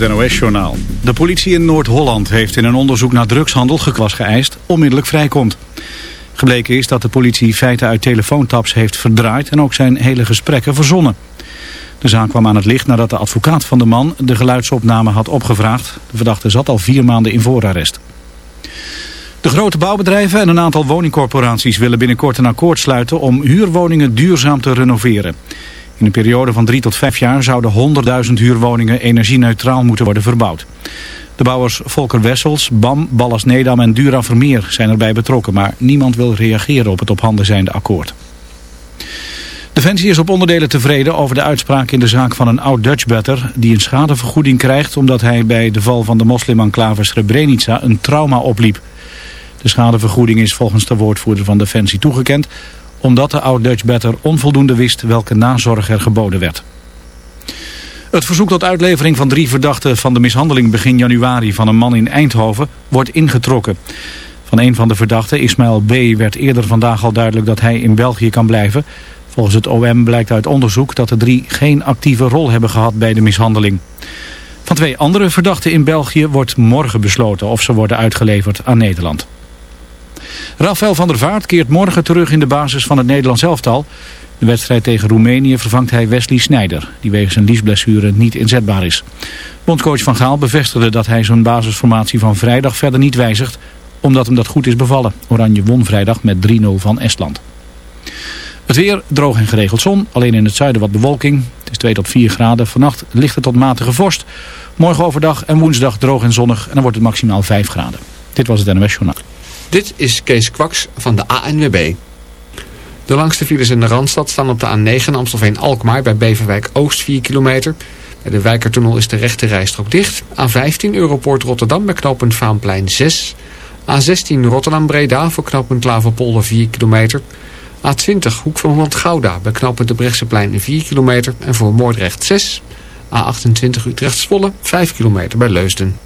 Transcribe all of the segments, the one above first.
NOS-journaal. De politie in Noord-Holland heeft in een onderzoek naar drugshandel gekwas geëist onmiddellijk vrijkomt. Gebleken is dat de politie feiten uit telefoontaps heeft verdraaid en ook zijn hele gesprekken verzonnen. De zaak kwam aan het licht nadat de advocaat van de man de geluidsopname had opgevraagd. De verdachte zat al vier maanden in voorarrest. De grote bouwbedrijven en een aantal woningcorporaties willen binnenkort een akkoord sluiten om huurwoningen duurzaam te renoveren. In een periode van drie tot vijf jaar zouden 100.000 huurwoningen energieneutraal moeten worden verbouwd. De bouwers Volker Wessels, BAM, Ballas Nedam en Dura Vermeer zijn erbij betrokken, maar niemand wil reageren op het op handen zijnde akkoord. Defensie is op onderdelen tevreden over de uitspraak in de zaak van een oud-Dutchbatter die een schadevergoeding krijgt omdat hij bij de val van de moslimenclave Srebrenica een trauma opliep. De schadevergoeding is volgens de woordvoerder van Defensie toegekend omdat de oud-Dutchbatter onvoldoende wist welke nazorg er geboden werd. Het verzoek tot uitlevering van drie verdachten van de mishandeling begin januari van een man in Eindhoven wordt ingetrokken. Van een van de verdachten, Ismaël B., werd eerder vandaag al duidelijk dat hij in België kan blijven. Volgens het OM blijkt uit onderzoek dat de drie geen actieve rol hebben gehad bij de mishandeling. Van twee andere verdachten in België wordt morgen besloten of ze worden uitgeleverd aan Nederland. Rafael van der Vaart keert morgen terug in de basis van het Nederlands elftal. De wedstrijd tegen Roemenië vervangt hij Wesley Sneijder, die wegens een liesblessure niet inzetbaar is. Bondcoach Van Gaal bevestigde dat hij zijn basisformatie van vrijdag verder niet wijzigt, omdat hem dat goed is bevallen. Oranje won vrijdag met 3-0 van Estland. Het weer droog en geregeld zon, alleen in het zuiden wat bewolking. Het is 2 tot 4 graden. Vannacht ligt het tot matige vorst. Morgen overdag en woensdag droog en zonnig en dan wordt het maximaal 5 graden. Dit was het NMS Journaal. Dit is Kees Kwaks van de ANWB. De langste files in de Randstad staan op de A9 Amstelveen-Alkmaar bij Beverwijk Oost 4 kilometer. Bij de Wijkertunnel is de rechte rijstrook dicht. A15 Europoort Rotterdam bij knooppunt Vaanplein 6. A16 Rotterdam-Breda voor knooppunt Klaverpolder 4 kilometer. A20 Hoek van Holland Gouda bij knooppunt de Brechtseplein 4 kilometer en voor Moordrecht 6. A28 Utrecht-Zwolle 5 kilometer bij Leusden.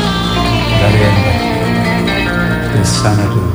Sanadu.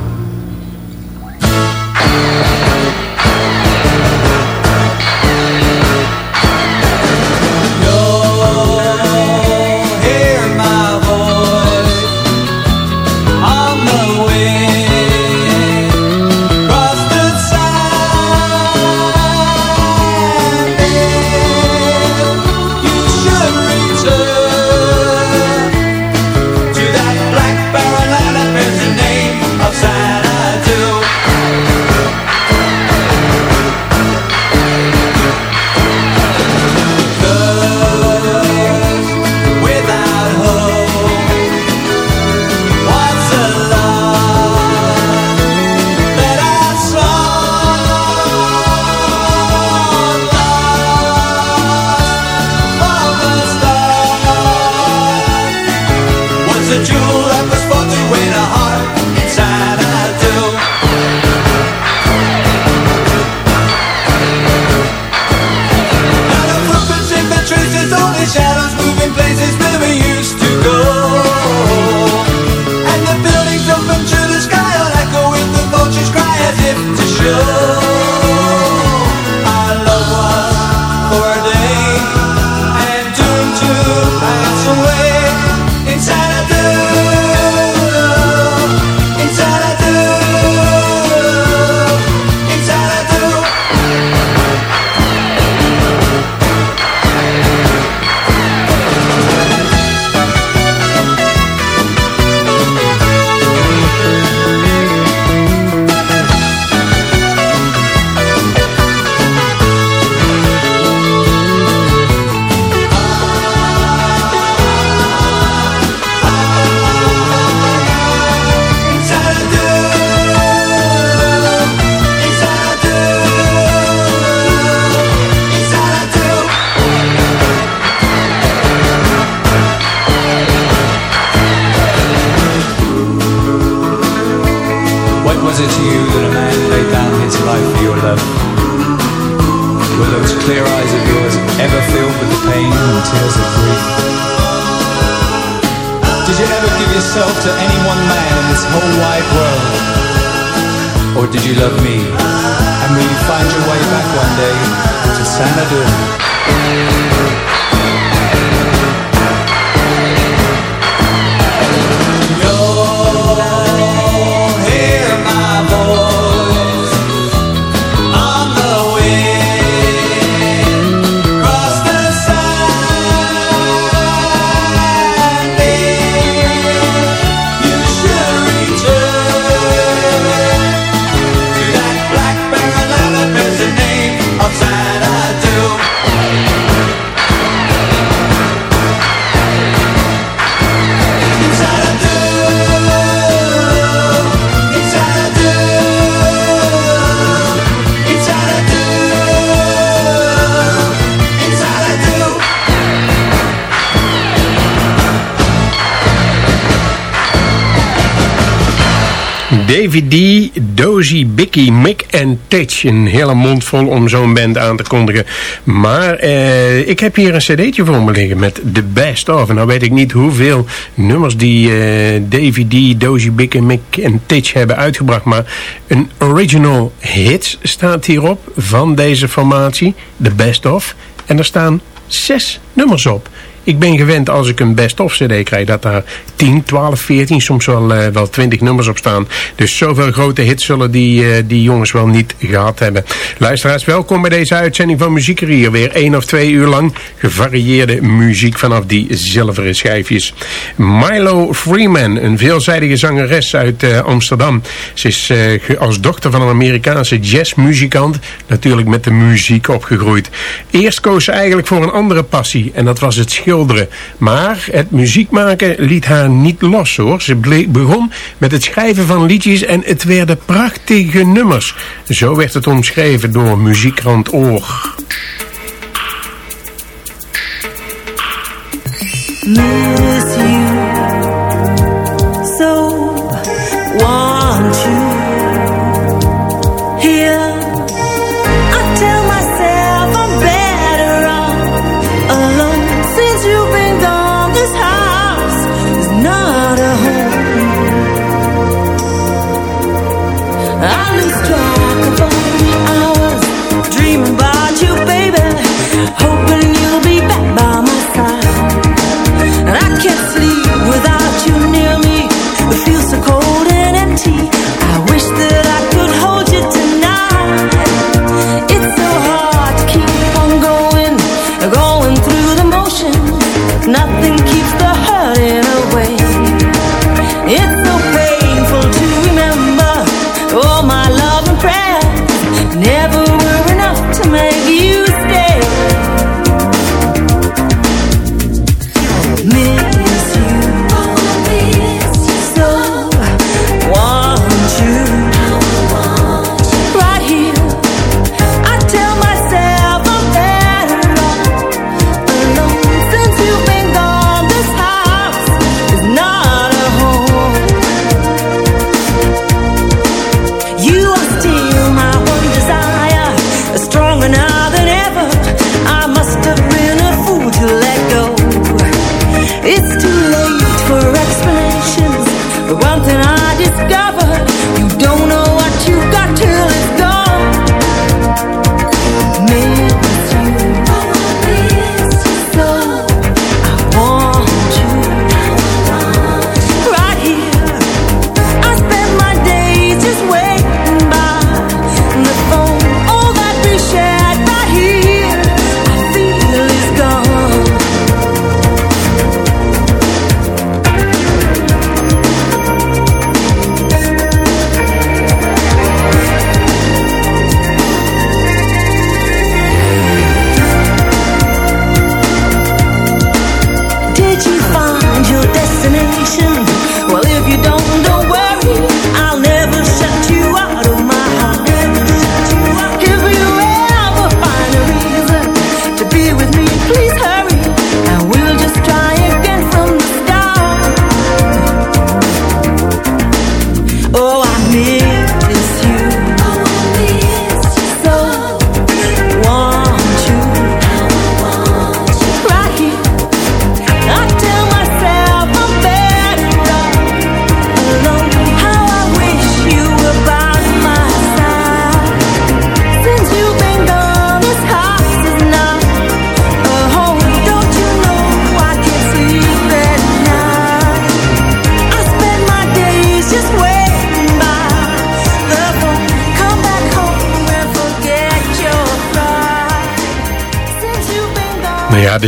Senador. David D, Dozy, Bicky, Mick en Titch. Een hele mond vol om zo'n band aan te kondigen. Maar eh, ik heb hier een cd'tje voor me liggen met The Best Of. En nou weet ik niet hoeveel nummers die eh Davy D, Dozy, Bick en Mick en Titch hebben uitgebracht. Maar een original hits staat hierop van deze formatie. The Best Of. En er staan zes nummers op. Ik ben gewend als ik een best-of cd krijg dat daar 10, 12, 14, soms wel, eh, wel 20 nummers op staan. Dus zoveel grote hits zullen die, eh, die jongens wel niet gehad hebben. Luisteraars, welkom bij deze uitzending van Muziekerier. Weer één of twee uur lang gevarieerde muziek vanaf die zilveren schijfjes. Milo Freeman, een veelzijdige zangeres uit eh, Amsterdam. Ze is als dochter van een Amerikaanse jazzmuzikant natuurlijk met de muziek opgegroeid. Eerst koos ze eigenlijk voor een andere passie en dat was het schilderen. Maar het muziek maken liet haar niet los hoor. Ze begon met het schrijven van liedjes en het werden prachtige nummers. Zo werd het omschreven door muziekkrant Oor.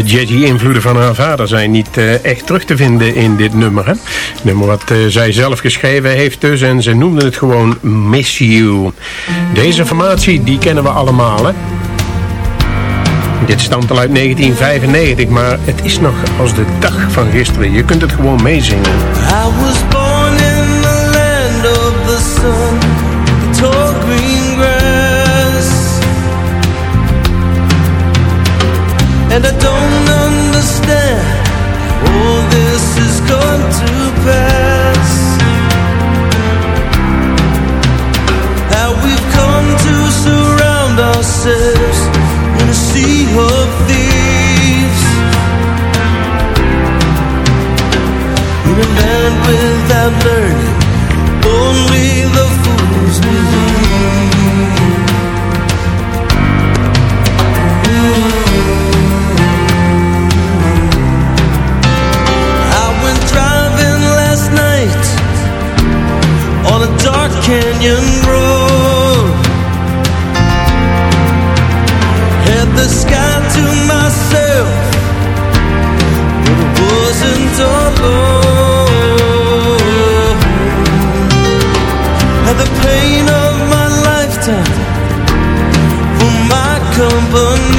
De jazzy-invloeden van haar vader zijn niet eh, echt terug te vinden in dit nummer. Hè? Nummer wat eh, zij zelf geschreven heeft dus en ze noemde het gewoon Miss You. Deze formatie, die kennen we allemaal hè. Dit stamt al uit 1995, maar het is nog als de dag van gisteren. Je kunt het gewoon meezingen. I was born And I don't understand, all this is going to pass. How we've come to surround ourselves in a sea of thieves. In a land without learning, only the fools believe. Dark canyon road. Had the sky to myself, but it wasn't alone. Had the pain of my lifetime for my company.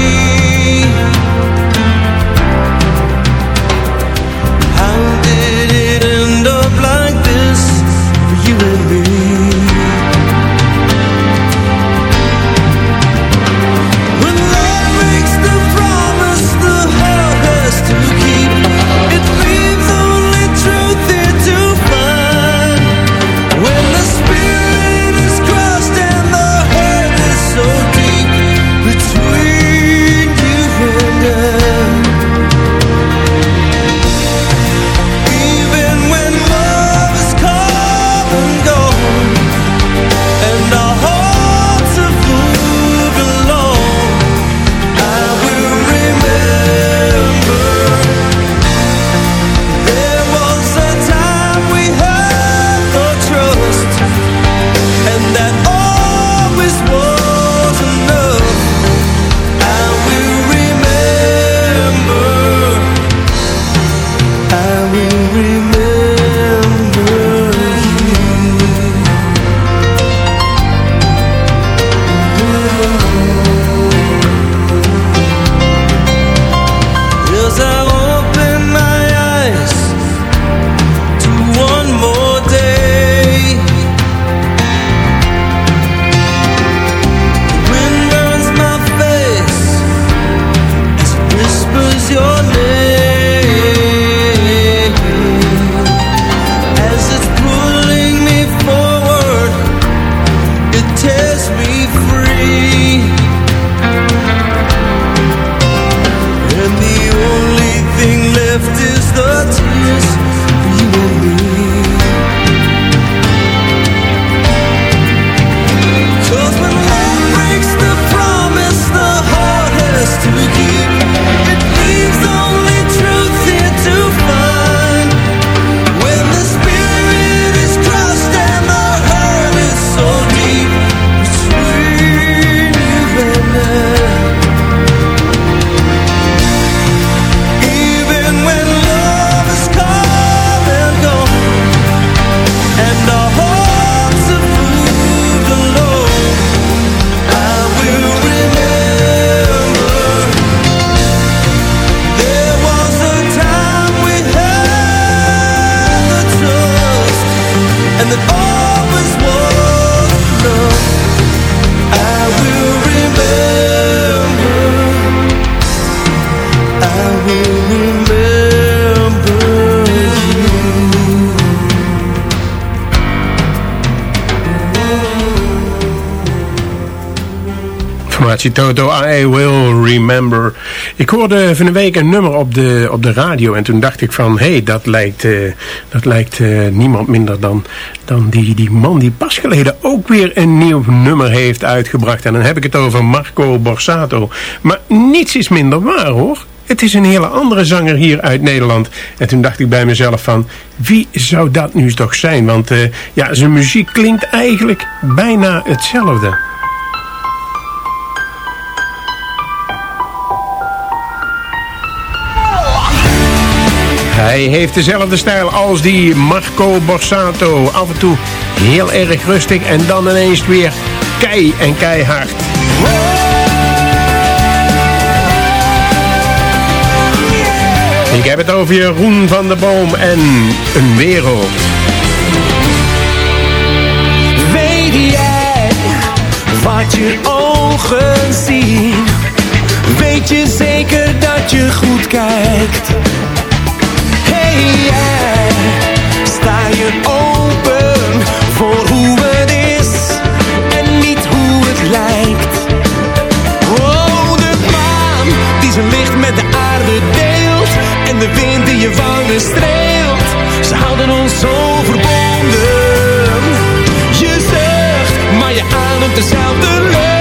Toto, I Will Remember. Ik hoorde van een week een nummer op de, op de radio en toen dacht ik van... hé, hey, dat lijkt, eh, dat lijkt eh, niemand minder dan, dan die, die man die pas geleden ook weer een nieuw nummer heeft uitgebracht. En dan heb ik het over Marco Borsato. Maar niets is minder waar hoor. Het is een hele andere zanger hier uit Nederland. En toen dacht ik bij mezelf van, wie zou dat nu toch zijn? Want eh, ja, zijn muziek klinkt eigenlijk bijna hetzelfde. Hij heeft dezelfde stijl als die Marco Borsato. Af en toe heel erg rustig en dan ineens weer kei en keihard. Ik heb het over Jeroen van der Boom en een wereld. Weet jij wat je ogen zien? Weet je zeker dat je goed kijkt? Sta je open voor hoe het is en niet hoe het lijkt. Oh, de maan die zijn licht met de aarde deelt en de wind die je van streelt. Ze houden ons zo verbonden. Je zegt, maar je ademt dezelfde leuk.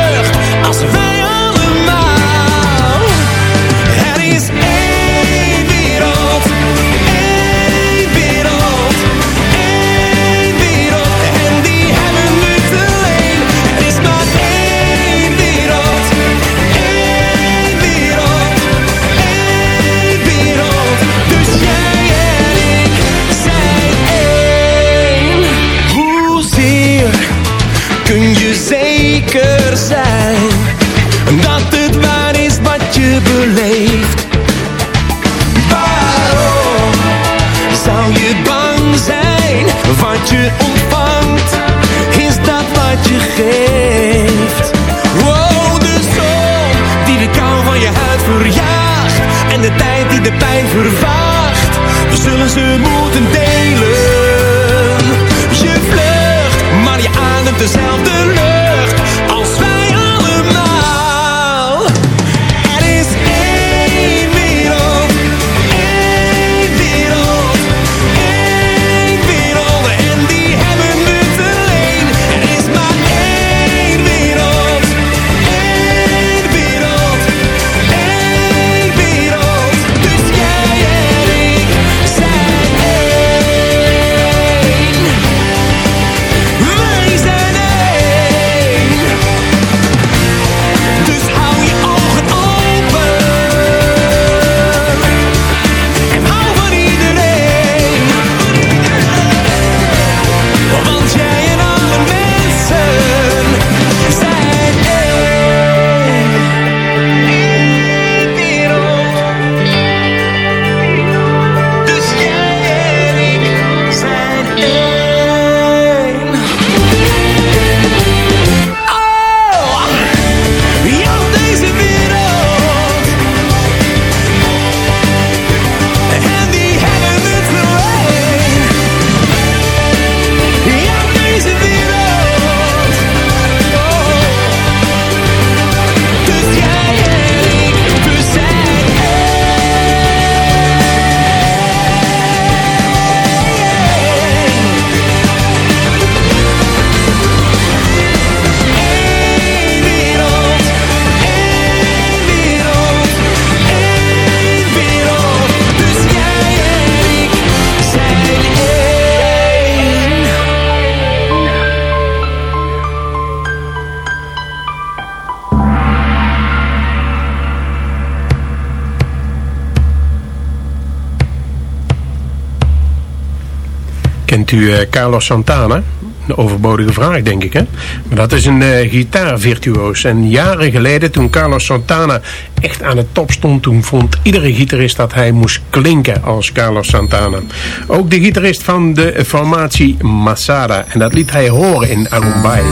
kent u eh, Carlos Santana. Een overbodige vraag, denk ik. Hè? Maar dat is een eh, gitaarvirtuoos. En jaren geleden, toen Carlos Santana echt aan de top stond... toen vond iedere gitarist dat hij moest klinken als Carlos Santana. Ook de gitarist van de formatie Masada. En dat liet hij horen in Arumbay.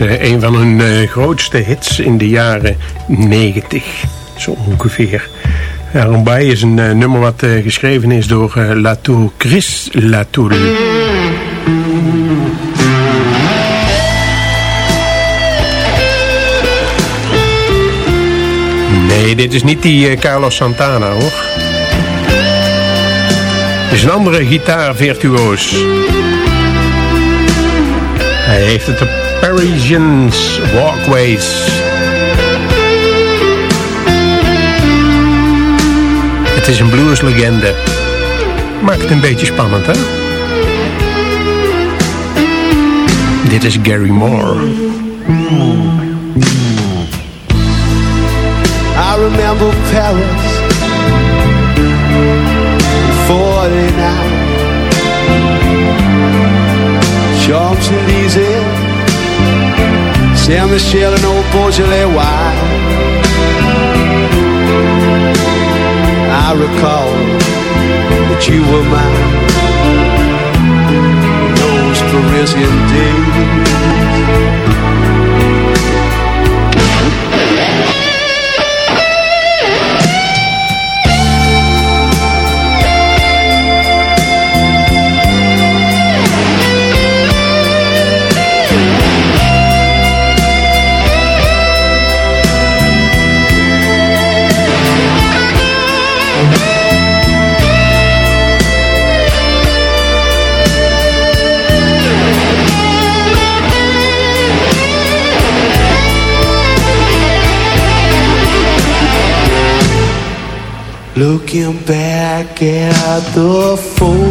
Eh, een van hun eh, grootste hits in de jaren 90. Zo ongeveer. Arumbay is een eh, nummer wat eh, geschreven is door eh, Latour, Chris Latour. Nee, dit is niet die eh, Carlos Santana hoor. Het is een andere gitaarvirtuoos. Hij heeft het de Parisians Walkways. Het is een blueslegende. Maakt een beetje spannend, hè? Dit is Gary Moore. I remember Paris 49 Champs-Élysées Saint-Michel and old Beaujolais wine. I recall that you were mine. In Those Parisian days Looking back at the photographs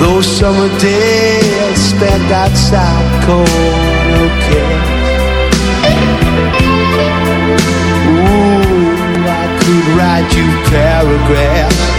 Those summer days spent outside corner Ooh, I could write you paragraphs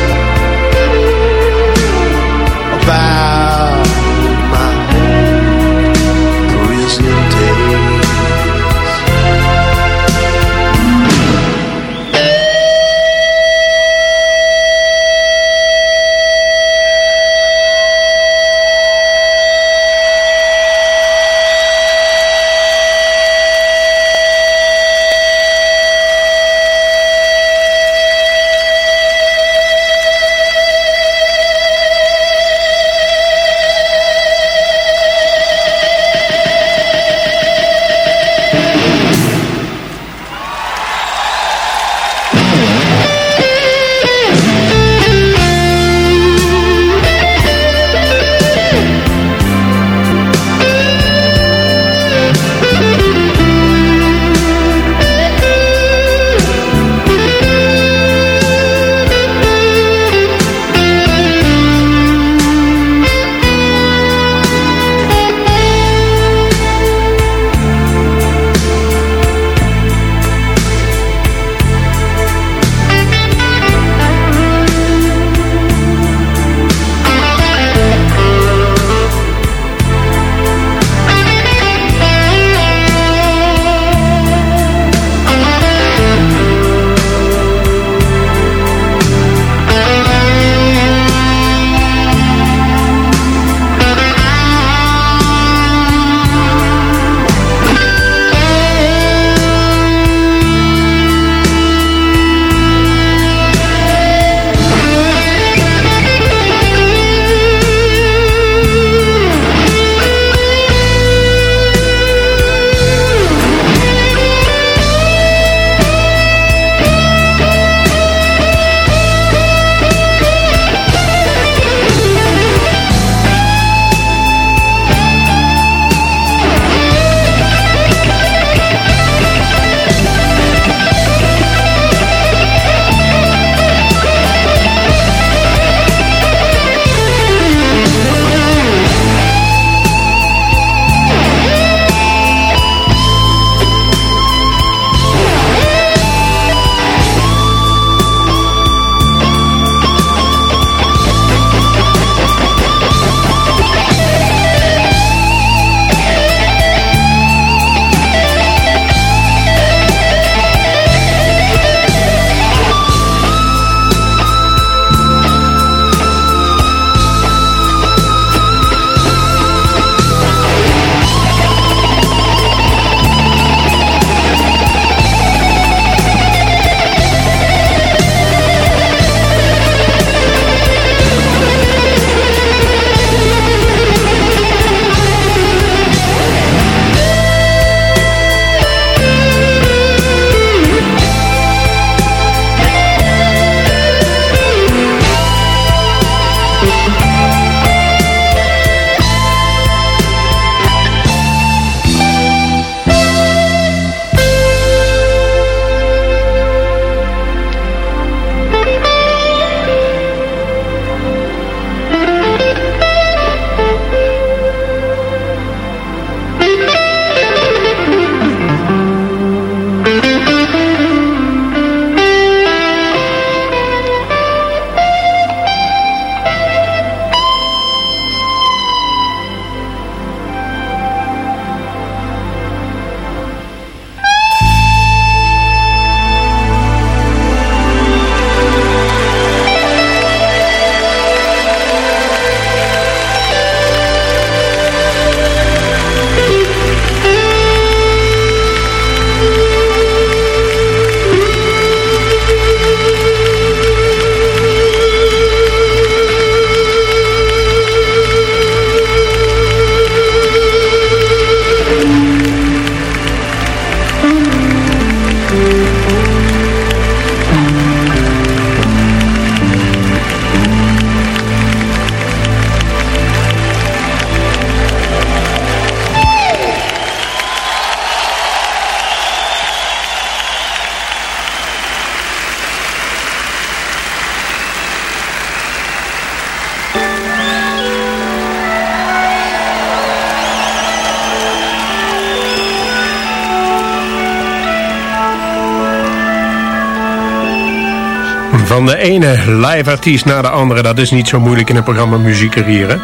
de ene live artiest naar de andere. Dat is niet zo moeilijk in een programma muziek Muziekcarrière.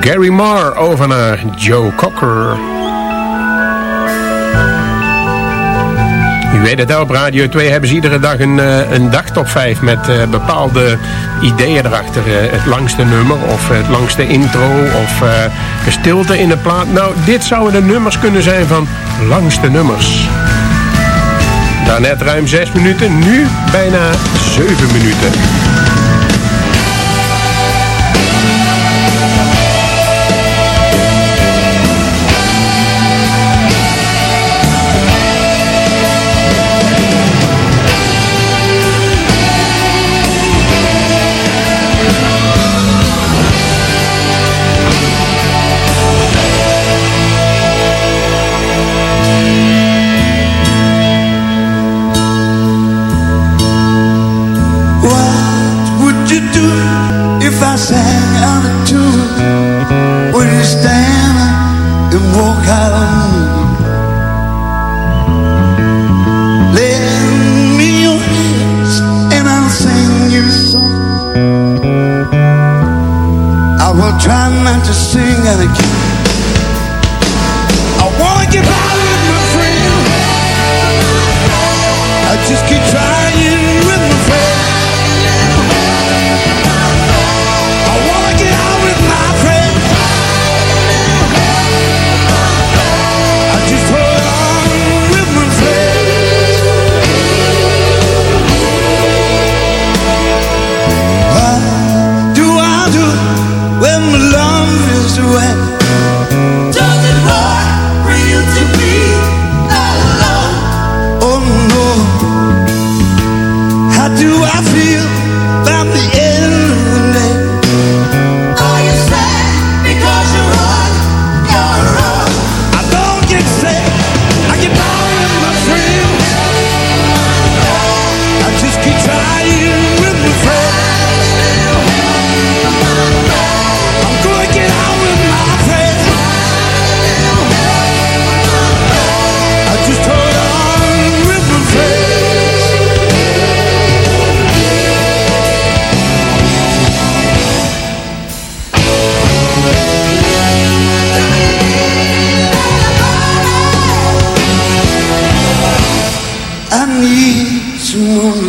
Gary Moore over naar Joe Cocker. U weet het, op Radio 2 hebben ze iedere dag een, eh, een dagtop 5 met eh, bepaalde ideeën erachter. Eh, het langste nummer of het langste intro of uh, de stilte in de plaat. Nou, dit zouden de nummers kunnen zijn van langste nummers. Net ruim 6 minuten, nu bijna 7 minuten.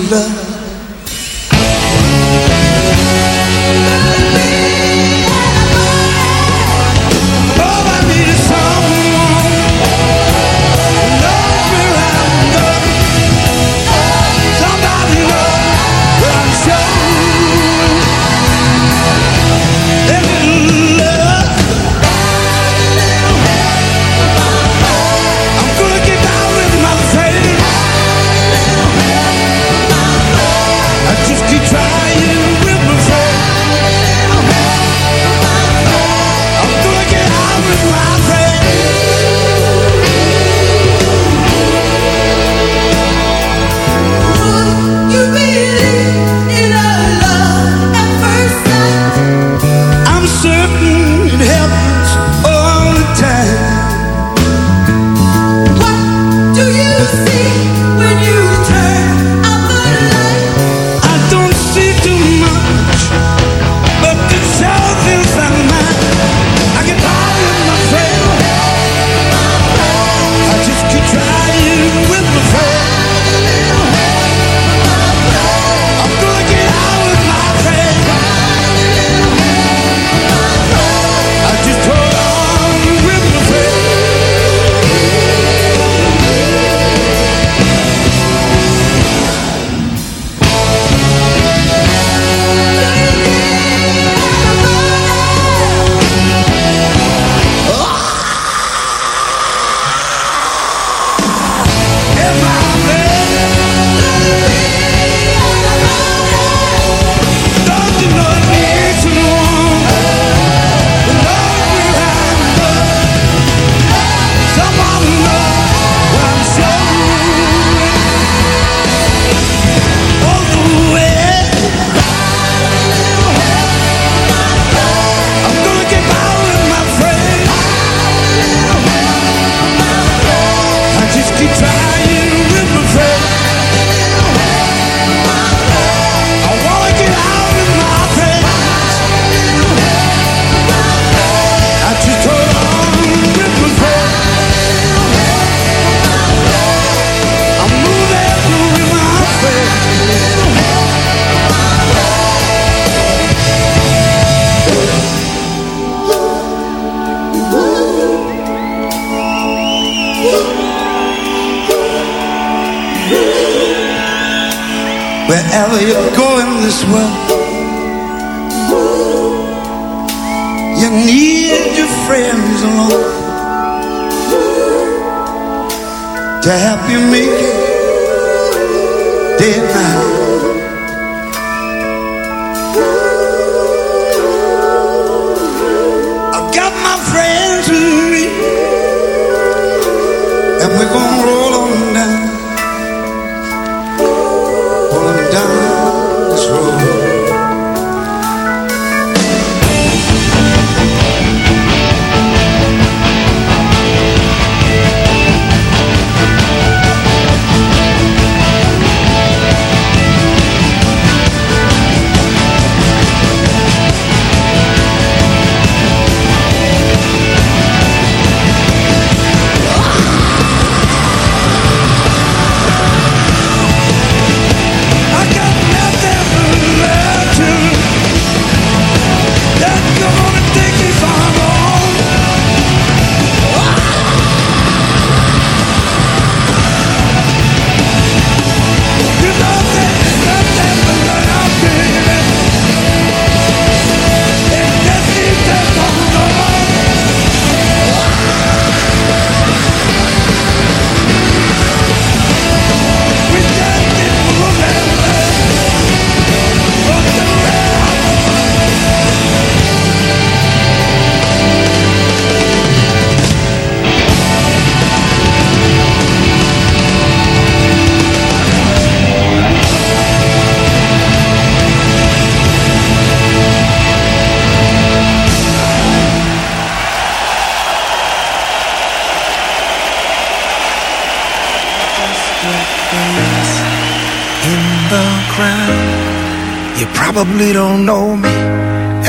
love.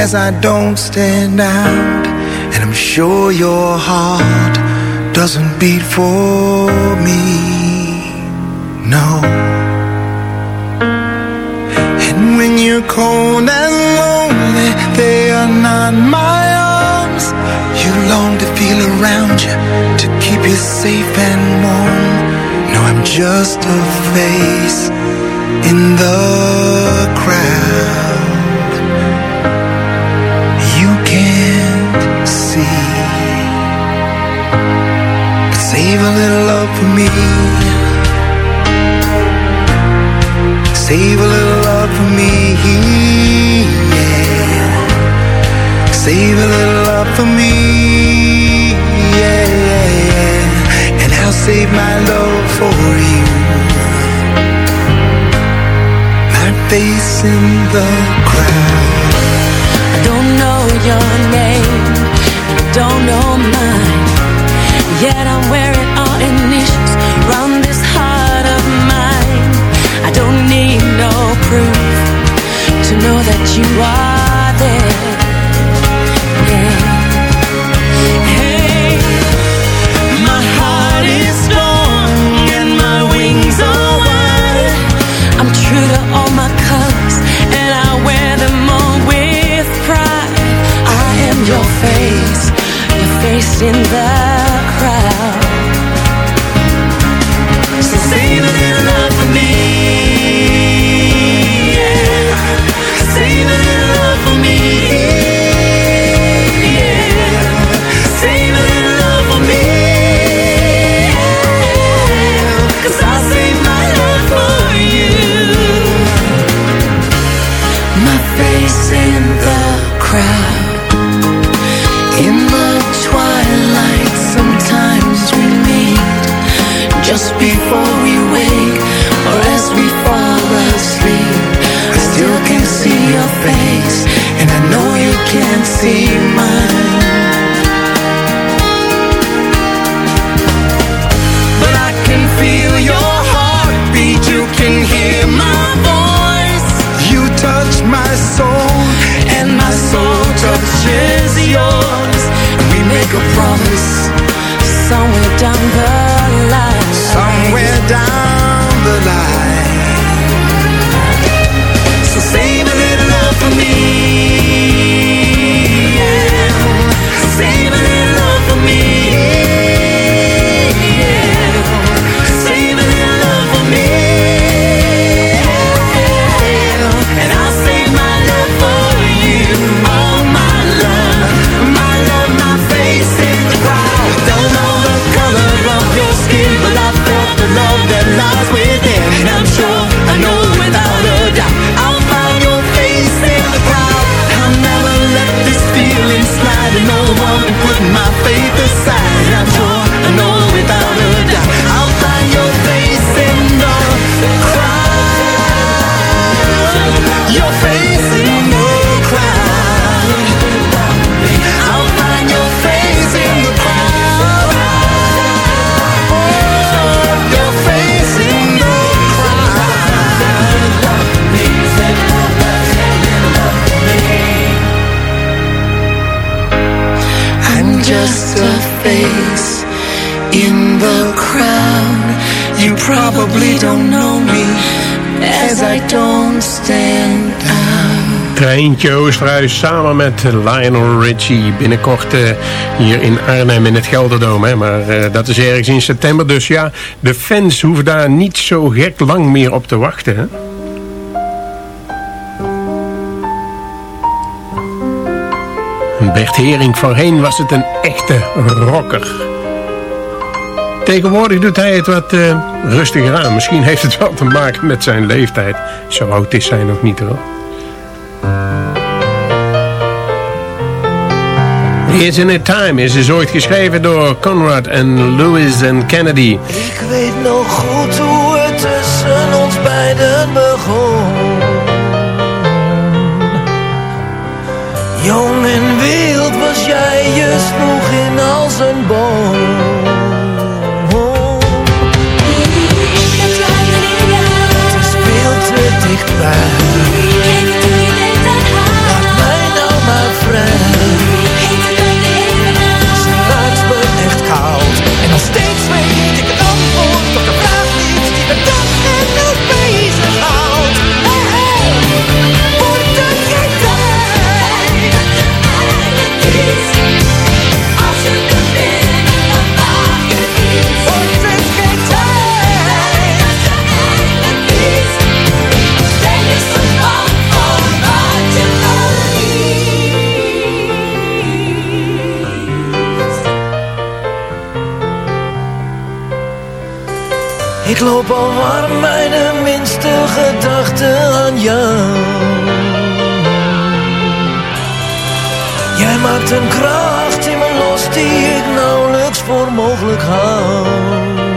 As I don't stand out. And I'm sure your heart doesn't beat for me. No. And when you're cold and lonely, they are not my arms. You long to feel around you to keep you safe and warm. No, I'm just a face in the Save a little love for me. Yeah. Save a little love for me. Yeah, yeah. And I'll save my love for you. My face in the crowd. I don't know your name, you don't know mine. Yet I'm wearing to know that you are there. Yeah. Hey, my heart is strong and my wings are wide. I'm true to all my colors and I wear them all with pride. I am your face, your face in the crowd. Can't see mine. But I can feel your heartbeat, you can hear my voice. You touch my soul, and my soul touches yours. We make a promise out. Treintje Oosterhuis samen met Lionel Richie. Binnenkort eh, hier in Arnhem in het Gelderdoom. Hè? Maar eh, dat is ergens in september. Dus ja, de fans hoeven daar niet zo gek lang meer op te wachten. Hè? Bert Hering voorheen was het een echte rocker. Tegenwoordig doet hij het wat eh, rustiger aan. Misschien heeft het wel te maken met zijn leeftijd. Zo oud is hij nog niet hoor. Is in a Time is dus ooit geschreven door Conrad en Lewis en Kennedy. Ik weet nog goed hoe het tussen ons beiden begon. Jong en wild was jij, je sloeg in als een boom. Dichtbij. Ik loop al warm bij de gedachte aan jou. Jij maakt een kracht in me los die ik nauwelijks voor mogelijk hou.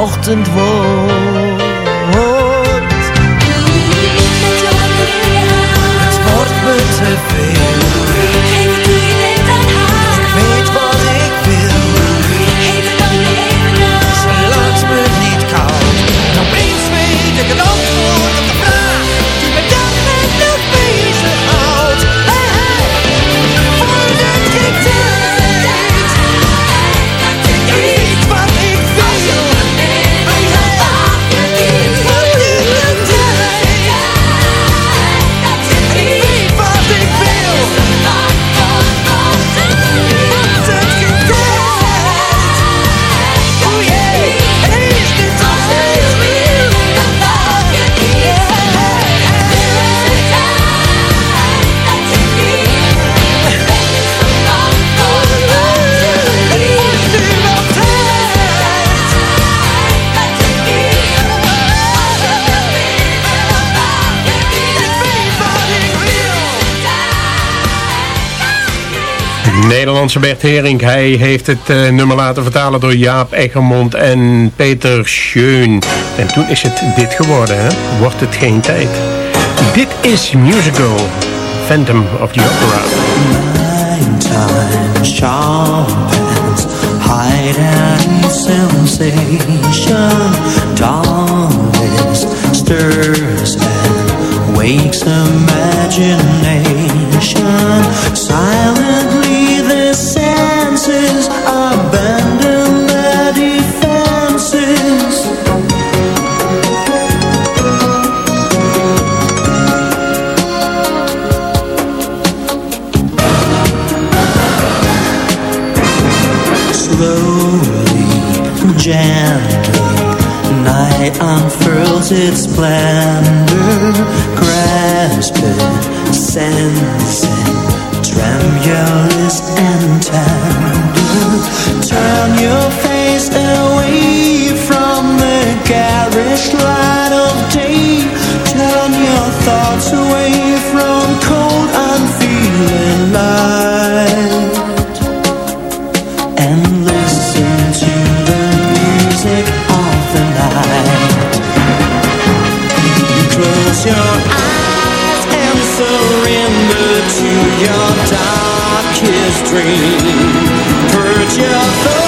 Ochtend wordt. Nederlandse Bert Hering. Hij heeft het eh, nummer laten vertalen door Jaap Eggermond en Peter Schön. En toen is het dit geworden, hè? Wordt het geen tijd. Dit is Musical. Phantom of the Opera. time, sharp pants, hide and sensation, darkness stirs and wakes imagination. Silently Night unfurls its splendor, grasp it, sense it, tremulous and tender. Turn your face away your darkest dream. Purge your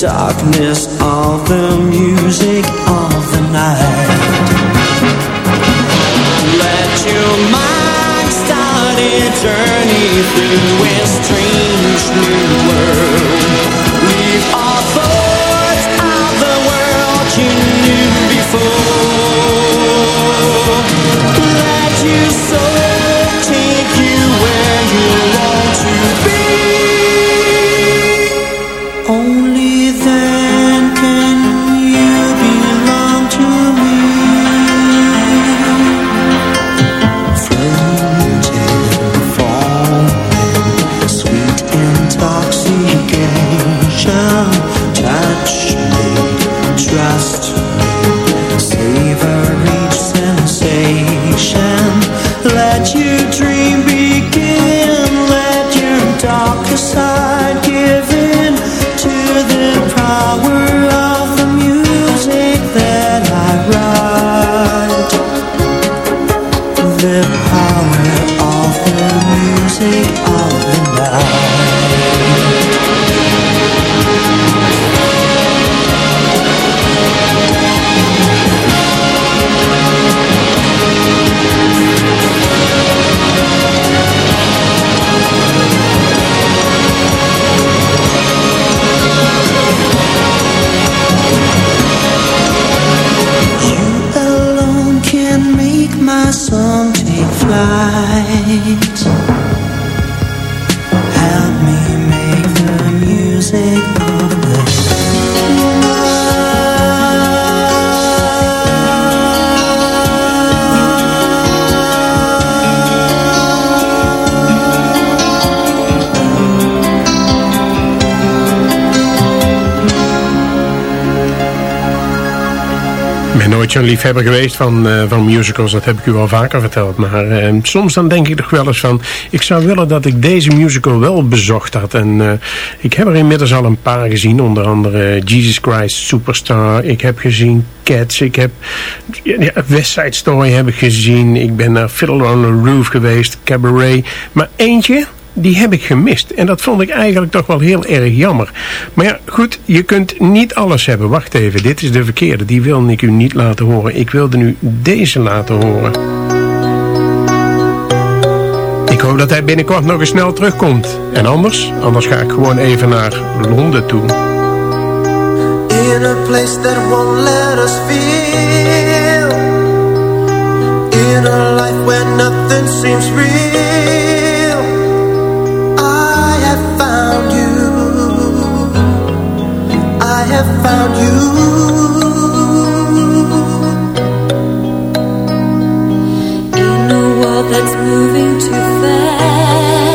darkness of the music of the night. Journey through a strange new world. Leave nooit zo'n liefhebber geweest van, eh, van musicals, dat heb ik u al vaker verteld. Maar eh, soms dan denk ik toch wel eens van, ik zou willen dat ik deze musical wel bezocht had. En eh, ik heb er inmiddels al een paar gezien, onder andere Jesus Christ Superstar. Ik heb gezien Cats, ik heb ja, West Side Story heb ik gezien. Ik ben naar Fiddler on the Roof geweest, Cabaret. Maar eentje, die heb ik gemist. En dat vond ik eigenlijk toch wel heel erg jammer. Maar ja, goed, je kunt niet alles hebben. Wacht even, dit is de verkeerde. Die wilde ik u niet laten horen. Ik wilde nu deze laten horen. Ik hoop dat hij binnenkort nog eens snel terugkomt. En anders? Anders ga ik gewoon even naar Londen toe. In a place that won't let us feel In a life where nothing seems real have found you. In a world that's moving too fast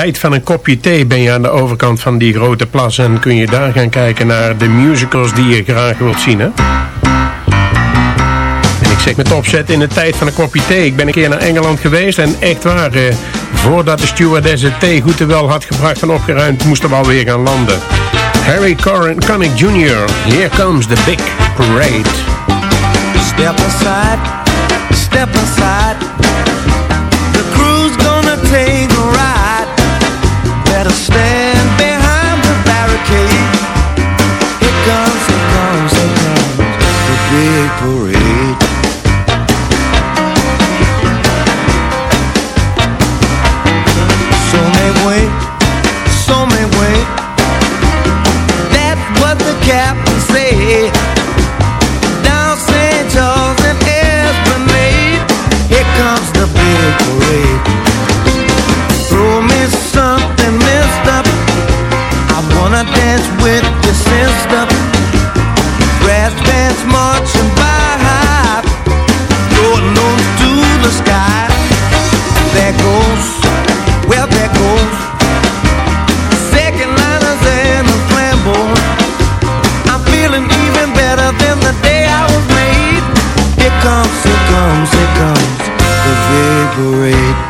tijd van een kopje thee ben je aan de overkant van die grote plas en kun je daar gaan kijken naar de musicals die je graag wilt zien, hè? En ik zeg met opzet in de tijd van een kopje thee. Ik ben een keer naar Engeland geweest en echt waar, eh, voordat de stewardess het thee goed en wel had gebracht en opgeruimd, moesten we alweer gaan landen. Harry Connick Jr., here comes the big parade. Step aside, step aside. Better stand behind the barricade. Here comes, here comes, here comes the big parade. With. Brass bands marching by, the sky. There goes, well there goes. And. I'm feeling even better than the day I was made. Here comes, here comes, here comes the big.